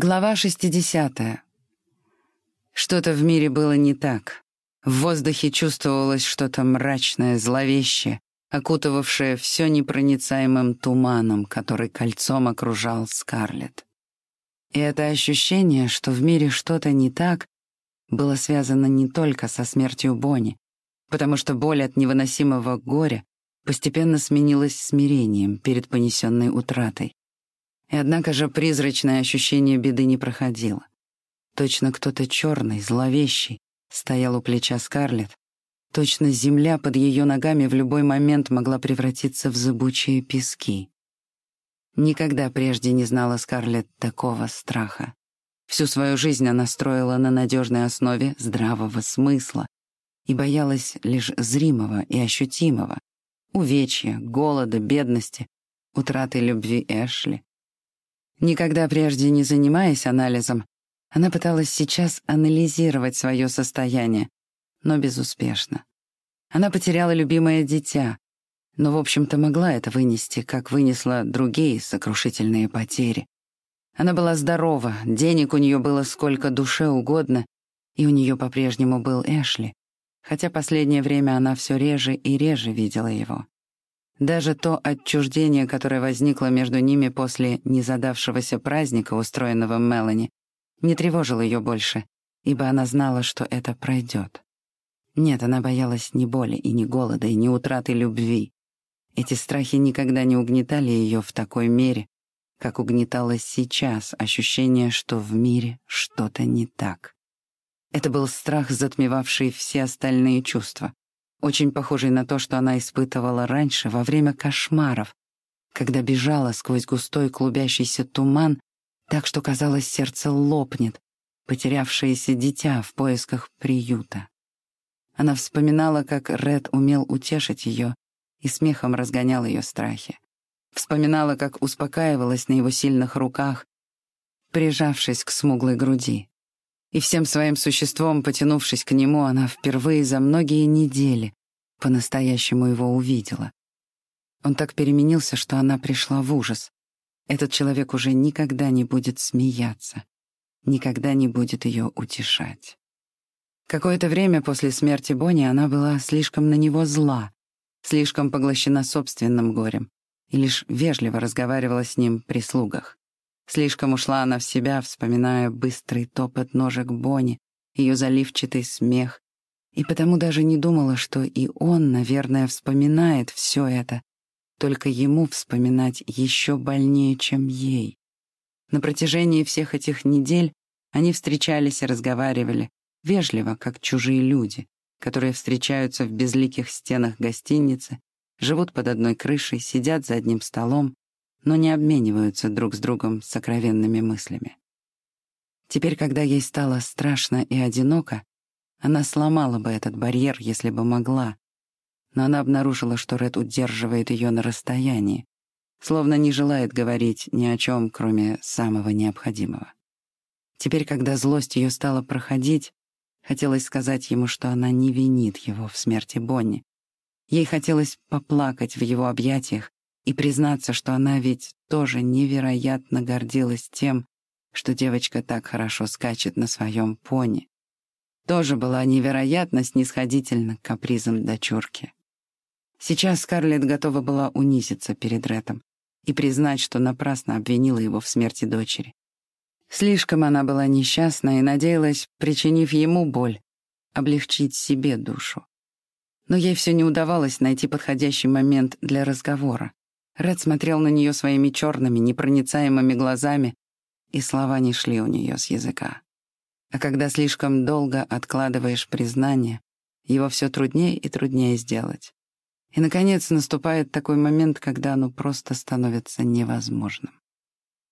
Глава 60. Что-то в мире было не так. В воздухе чувствовалось что-то мрачное, зловещее, окутывавшее все непроницаемым туманом, который кольцом окружал Скарлетт. И это ощущение, что в мире что-то не так, было связано не только со смертью Бонни, потому что боль от невыносимого горя постепенно сменилась смирением перед понесенной утратой. И однако же призрачное ощущение беды не проходило. Точно кто-то черный, зловещий, стоял у плеча Скарлетт. Точно земля под ее ногами в любой момент могла превратиться в зыбучие пески. Никогда прежде не знала Скарлетт такого страха. Всю свою жизнь она строила на надежной основе здравого смысла и боялась лишь зримого и ощутимого — увечья, голода, бедности, утраты любви Эшли. Никогда прежде не занимаясь анализом, она пыталась сейчас анализировать свое состояние, но безуспешно. Она потеряла любимое дитя, но, в общем-то, могла это вынести, как вынесла другие сокрушительные потери. Она была здорова, денег у нее было сколько душе угодно, и у нее по-прежнему был Эшли, хотя последнее время она все реже и реже видела его. Даже то отчуждение, которое возникло между ними после незадавшегося праздника, устроенного Мелани, не тревожило ее больше, ибо она знала, что это пройдет. Нет, она боялась ни боли и ни голода, и ни утраты любви. Эти страхи никогда не угнетали ее в такой мере, как угнеталось сейчас ощущение, что в мире что-то не так. Это был страх, затмевавший все остальные чувства очень похожий на то, что она испытывала раньше во время кошмаров, когда бежала сквозь густой клубящийся туман, так что, казалось, сердце лопнет, потерявшееся дитя в поисках приюта. Она вспоминала, как Ред умел утешить ее и смехом разгонял ее страхи. Вспоминала, как успокаивалась на его сильных руках, прижавшись к смуглой груди. И всем своим существом, потянувшись к нему, она впервые за многие недели по-настоящему его увидела. Он так переменился, что она пришла в ужас. Этот человек уже никогда не будет смеяться, никогда не будет ее утешать. Какое-то время после смерти Бонни она была слишком на него зла, слишком поглощена собственным горем и лишь вежливо разговаривала с ним при слугах. Слишком ушла она в себя, вспоминая быстрый топот ножек Бонни, ее заливчатый смех, и потому даже не думала, что и он, наверное, вспоминает все это, только ему вспоминать еще больнее, чем ей. На протяжении всех этих недель они встречались и разговаривали, вежливо, как чужие люди, которые встречаются в безликих стенах гостиницы, живут под одной крышей, сидят за одним столом, но не обмениваются друг с другом сокровенными мыслями. Теперь, когда ей стало страшно и одиноко, она сломала бы этот барьер, если бы могла, но она обнаружила, что Ред удерживает ее на расстоянии, словно не желает говорить ни о чем, кроме самого необходимого. Теперь, когда злость ее стала проходить, хотелось сказать ему, что она не винит его в смерти Бонни. Ей хотелось поплакать в его объятиях и признаться, что она ведь тоже невероятно гордилась тем, что девочка так хорошо скачет на своем пони. Тоже была невероятно снисходительна к капризам дочурки. Сейчас Скарлетт готова была унизиться перед Рэтом и признать, что напрасно обвинила его в смерти дочери. Слишком она была несчастна и надеялась, причинив ему боль, облегчить себе душу. Но ей все не удавалось найти подходящий момент для разговора. Ред смотрел на нее своими черными, непроницаемыми глазами, и слова не шли у нее с языка. А когда слишком долго откладываешь признание, его все труднее и труднее сделать. И, наконец, наступает такой момент, когда оно просто становится невозможным.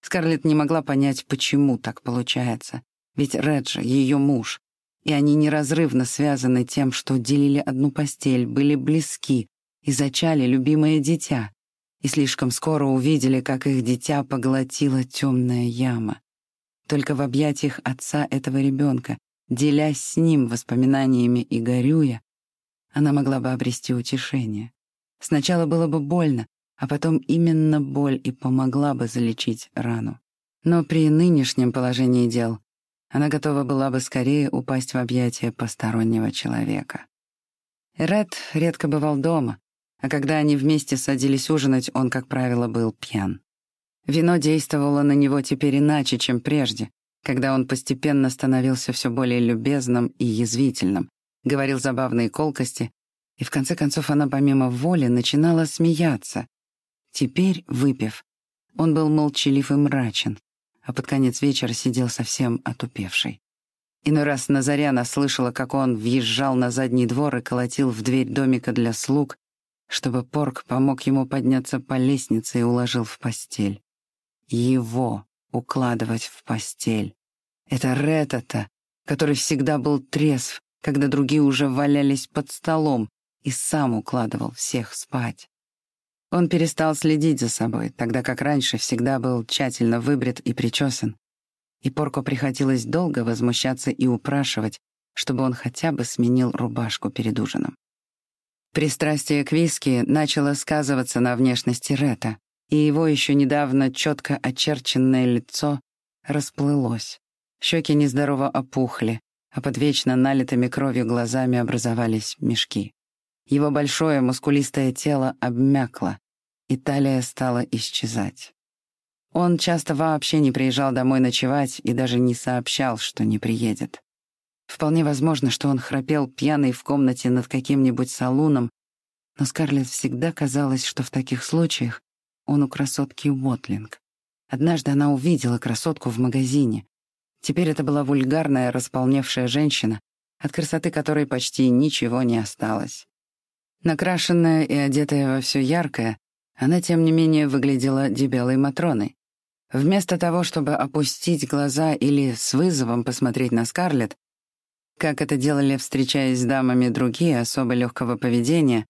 Скарлетт не могла понять, почему так получается. Ведь Реджи — ее муж, и они неразрывно связаны тем, что делили одну постель, были близки и зачали любимое дитя и слишком скоро увидели, как их дитя поглотила темная яма. Только в объятиях отца этого ребенка, делясь с ним воспоминаниями и горюя, она могла бы обрести утешение. Сначала было бы больно, а потом именно боль и помогла бы залечить рану. Но при нынешнем положении дел она готова была бы скорее упасть в объятия постороннего человека. Ред редко бывал дома, а когда они вместе садились ужинать, он, как правило, был пьян. Вино действовало на него теперь иначе, чем прежде, когда он постепенно становился все более любезным и язвительным, говорил забавные колкости, и в конце концов она помимо воли начинала смеяться. Теперь, выпив, он был молчалив и мрачен, а под конец вечера сидел совсем отупевший. Иной раз Назаряна слышала, как он въезжал на задний двор и колотил в дверь домика для слуг, чтобы Порк помог ему подняться по лестнице и уложил в постель. Его укладывать в постель. Это Ретата, который всегда был трезв, когда другие уже валялись под столом, и сам укладывал всех спать. Он перестал следить за собой, тогда как раньше всегда был тщательно выбрит и причесан. И Порко приходилось долго возмущаться и упрашивать, чтобы он хотя бы сменил рубашку перед ужином. Пристрастие к виски начало сказываться на внешности Рета, и его еще недавно четко очерченное лицо расплылось. Щеки нездорово опухли, а под вечно налитыми кровью глазами образовались мешки. Его большое мускулистое тело обмякло, и талия стала исчезать. Он часто вообще не приезжал домой ночевать и даже не сообщал, что не приедет. Вполне возможно, что он храпел пьяный в комнате над каким-нибудь салуном, но Скарлетт всегда казалось, что в таких случаях он у красотки Уотлинг. Однажды она увидела красотку в магазине. Теперь это была вульгарная, располневшая женщина, от красоты которой почти ничего не осталось. Накрашенная и одетая во все яркое, она, тем не менее, выглядела дебелой Матроной. Вместо того, чтобы опустить глаза или с вызовом посмотреть на Скарлетт, как это делали, встречаясь с дамами другие особо легкого поведения,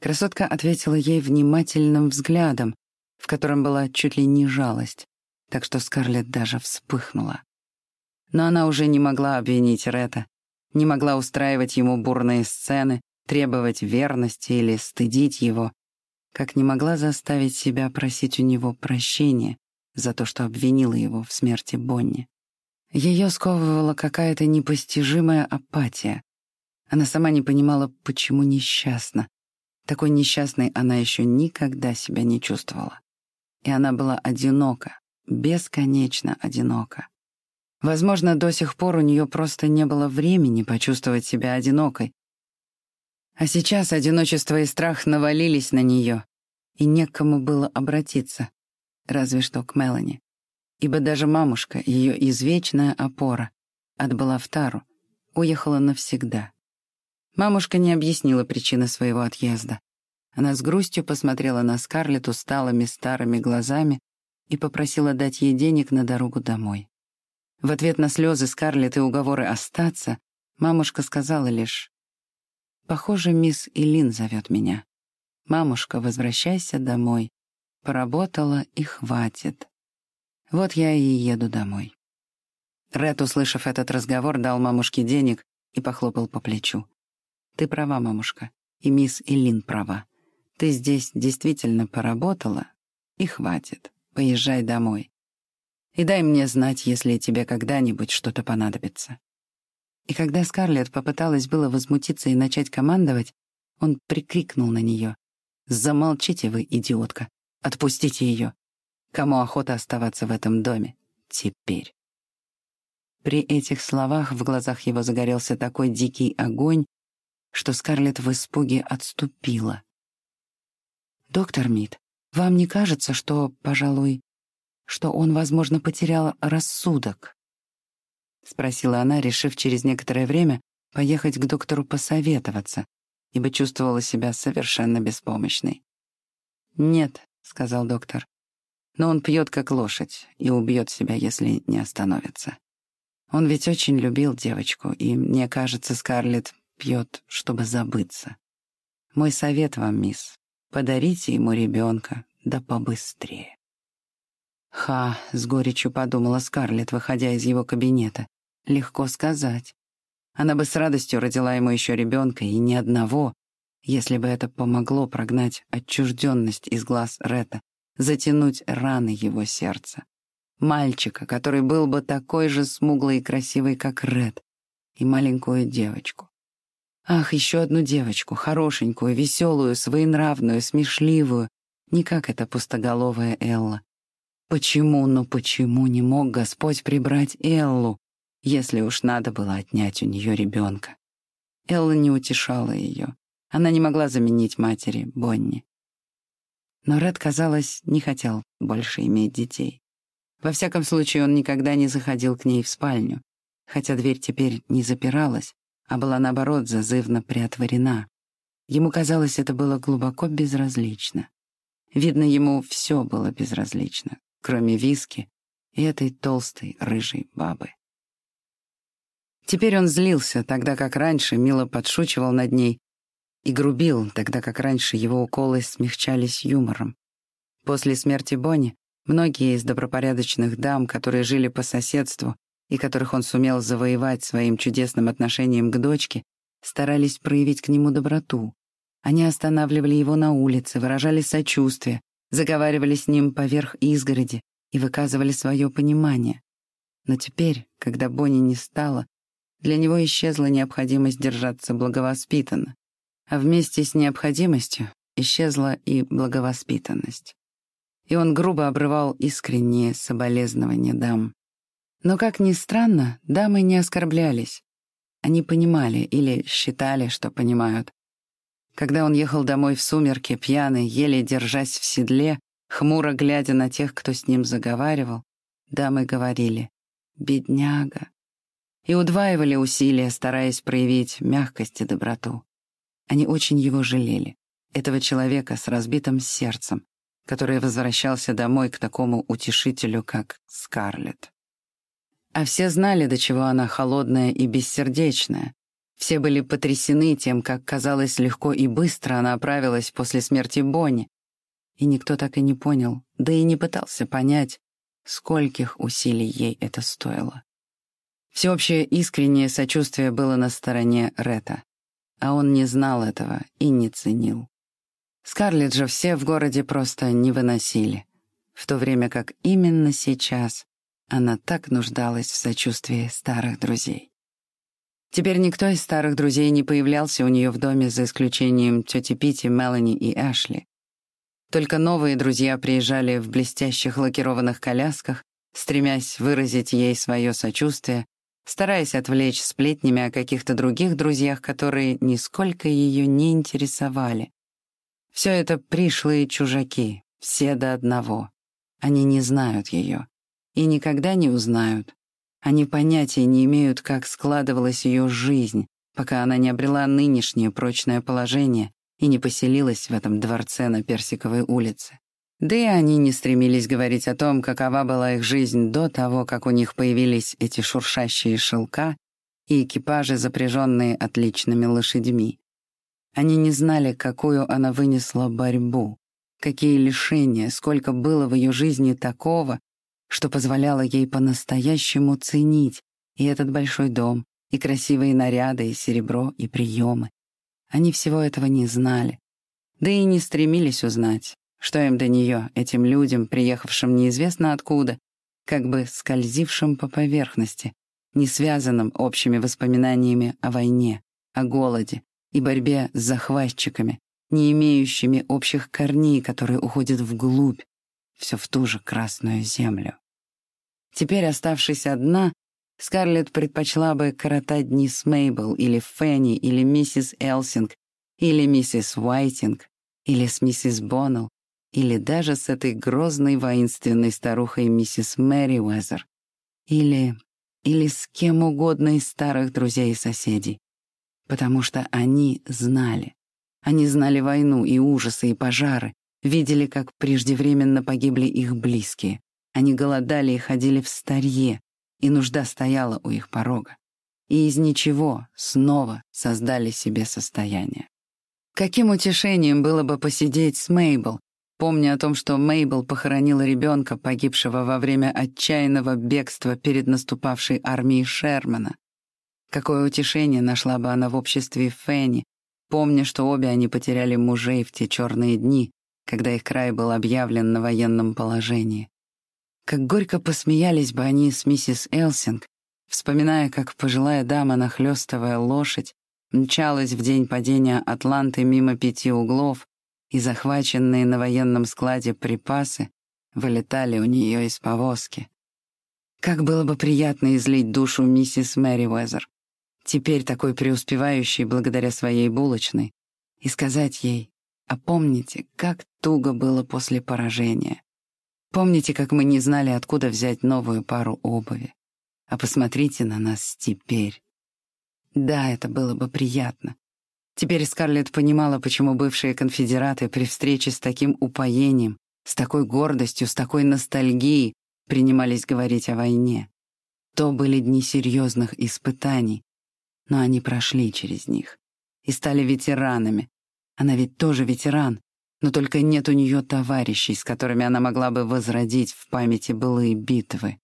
красотка ответила ей внимательным взглядом, в котором была чуть ли не жалость, так что Скарлетт даже вспыхнула. Но она уже не могла обвинить Ретта, не могла устраивать ему бурные сцены, требовать верности или стыдить его, как не могла заставить себя просить у него прощения за то, что обвинила его в смерти Бонни. Ее сковывала какая-то непостижимая апатия. Она сама не понимала, почему несчастна. Такой несчастной она еще никогда себя не чувствовала. И она была одинока, бесконечно одинока. Возможно, до сих пор у нее просто не было времени почувствовать себя одинокой, а сейчас одиночество и страх навалились на нее, и некому было обратиться, разве что к Мелани. Ибо даже мамушка, ее извечная опора, отбыла в Тару, уехала навсегда. Мамушка не объяснила причины своего отъезда. Она с грустью посмотрела на Скарлетт усталыми старыми глазами и попросила дать ей денег на дорогу домой. В ответ на слезы Скарлетт и уговоры остаться, мамушка сказала лишь Похоже, мисс Илин зовет меня. «Мамушка, возвращайся домой. Поработала и хватит. Вот я и еду домой». Ред, услышав этот разговор, дал мамушке денег и похлопал по плечу. «Ты права, мамушка, и мисс Илин права. Ты здесь действительно поработала, и хватит. Поезжай домой. И дай мне знать, если тебе когда-нибудь что-то понадобится». И когда Скарлетт попыталась было возмутиться и начать командовать, он прикрикнул на нее. «Замолчите вы, идиотка! Отпустите ее! Кому охота оставаться в этом доме? Теперь!» При этих словах в глазах его загорелся такой дикий огонь, что Скарлетт в испуге отступила. «Доктор Мид, вам не кажется, что, пожалуй, что он, возможно, потерял рассудок?» — спросила она, решив через некоторое время поехать к доктору посоветоваться, ибо чувствовала себя совершенно беспомощной. «Нет», — сказал доктор, — «но он пьет как лошадь и убьет себя, если не остановится. Он ведь очень любил девочку, и, мне кажется, Скарлетт пьет, чтобы забыться. Мой совет вам, мисс, подарите ему ребенка, да побыстрее». «Ха», — с горечью подумала Скарлетт, выходя из его кабинета. Легко сказать. Она бы с радостью родила ему еще ребенка, и ни одного, если бы это помогло прогнать отчужденность из глаз Рета, затянуть раны его сердца. мальчика, который был бы такой же смуглый и красивый, как Ред, и маленькую девочку. Ах, еще одну девочку, хорошенькую, веселую, своенравную, смешливую, не как эта пустоголовая Элла. Почему, ну почему не мог Господь прибрать Эллу, если уж надо было отнять у нее ребенка? Элла не утешала ее. Она не могла заменить матери, Бонни. Но Ред, казалось, не хотел больше иметь детей. Во всяком случае, он никогда не заходил к ней в спальню, хотя дверь теперь не запиралась, а была, наоборот, зазывно приотворена. Ему казалось, это было глубоко безразлично. Видно, ему все было безразлично, кроме виски и этой толстой рыжей бабы. Теперь он злился, тогда как раньше мило подшучивал над ней, и грубил, тогда как раньше его уколы смягчались юмором. После смерти Бонни многие из добропорядочных дам, которые жили по соседству и которых он сумел завоевать своим чудесным отношением к дочке, старались проявить к нему доброту. Они останавливали его на улице, выражали сочувствие, заговаривали с ним поверх изгороди и выказывали свое понимание. Но теперь, когда Бонни не стало, для него исчезла необходимость держаться благовоспитанно, вместе с необходимостью исчезла и благовоспитанность. И он грубо обрывал искренние соболезнования дам. Но, как ни странно, дамы не оскорблялись. Они понимали или считали, что понимают. Когда он ехал домой в сумерки, пьяный, еле держась в седле, хмуро глядя на тех, кто с ним заговаривал, дамы говорили «бедняга» и удваивали усилия, стараясь проявить мягкость и доброту. Они очень его жалели, этого человека с разбитым сердцем, который возвращался домой к такому утешителю, как Скарлетт. А все знали, до чего она холодная и бессердечная. Все были потрясены тем, как, казалось, легко и быстро она оправилась после смерти Бонни. И никто так и не понял, да и не пытался понять, скольких усилий ей это стоило. Всеобщее искреннее сочувствие было на стороне Рета а он не знал этого и не ценил. Скарлетт же все в городе просто не выносили, в то время как именно сейчас она так нуждалась в сочувствии старых друзей. Теперь никто из старых друзей не появлялся у нее в доме, за исключением тети Пити, Мелани и Эшли. Только новые друзья приезжали в блестящих лакированных колясках, стремясь выразить ей свое сочувствие стараясь отвлечь сплетнями о каких-то других друзьях, которые нисколько ее не интересовали. Все это пришлые чужаки, все до одного. Они не знают ее и никогда не узнают. Они понятия не имеют, как складывалась ее жизнь, пока она не обрела нынешнее прочное положение и не поселилась в этом дворце на Персиковой улице. Да и они не стремились говорить о том, какова была их жизнь до того, как у них появились эти шуршащие шелка и экипажи, запряженные отличными лошадьми. Они не знали, какую она вынесла борьбу, какие лишения, сколько было в ее жизни такого, что позволяло ей по-настоящему ценить и этот большой дом, и красивые наряды, и серебро, и приемы. Они всего этого не знали, да и не стремились узнать, что им до нее, этим людям, приехавшим неизвестно откуда, как бы скользившим по поверхности, не связанным общими воспоминаниями о войне, о голоде и борьбе с захватчиками, не имеющими общих корней, которые уходят вглубь, все в ту же красную землю. Теперь, оставшись одна, Скарлетт предпочла бы коротать дни с Мейбл или Фенни или миссис Элсинг или миссис Уайтинг или с миссис Боннелл или даже с этой грозной воинственной старухой миссис Мэри Уэзер, или... или с кем угодно из старых друзей и соседей. Потому что они знали. Они знали войну и ужасы, и пожары, видели, как преждевременно погибли их близкие. Они голодали и ходили в старье, и нужда стояла у их порога. И из ничего снова создали себе состояние. Каким утешением было бы посидеть с Мейбл, помня о том, что Мейбл похоронила ребенка, погибшего во время отчаянного бегства перед наступавшей армией Шермана. Какое утешение нашла бы она в обществе Фенни, помня, что обе они потеряли мужей в те черные дни, когда их край был объявлен на военном положении. Как горько посмеялись бы они с миссис Элсинг, вспоминая, как пожилая дама, нахлёстывая лошадь, мчалась в день падения Атланты мимо пяти углов, и захваченные на военном складе припасы вылетали у нее из повозки. Как было бы приятно излить душу миссис Мэри Уэзер, теперь такой преуспевающей благодаря своей булочной, и сказать ей, а помните, как туго было после поражения. Помните, как мы не знали, откуда взять новую пару обуви. А посмотрите на нас теперь. Да, это было бы приятно. Теперь Скарлетт понимала, почему бывшие конфедераты при встрече с таким упоением, с такой гордостью, с такой ностальгией принимались говорить о войне. То были дни серьезных испытаний, но они прошли через них и стали ветеранами. Она ведь тоже ветеран, но только нет у нее товарищей, с которыми она могла бы возродить в памяти былые битвы.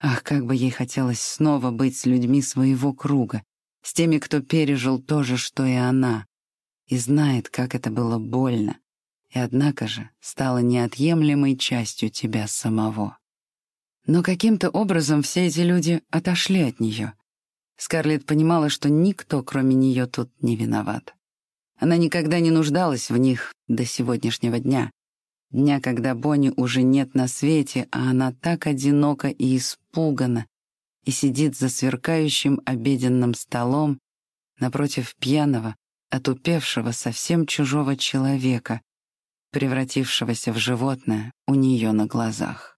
Ах, как бы ей хотелось снова быть с людьми своего круга, с теми, кто пережил то же, что и она, и знает, как это было больно, и однако же стало неотъемлемой частью тебя самого. Но каким-то образом все эти люди отошли от нее. Скарлетт понимала, что никто, кроме нее, тут не виноват. Она никогда не нуждалась в них до сегодняшнего дня. Дня, когда Бонни уже нет на свете, а она так одинока и испугана, и сидит за сверкающим обеденным столом напротив пьяного, отупевшего, совсем чужого человека, превратившегося в животное у нее на глазах.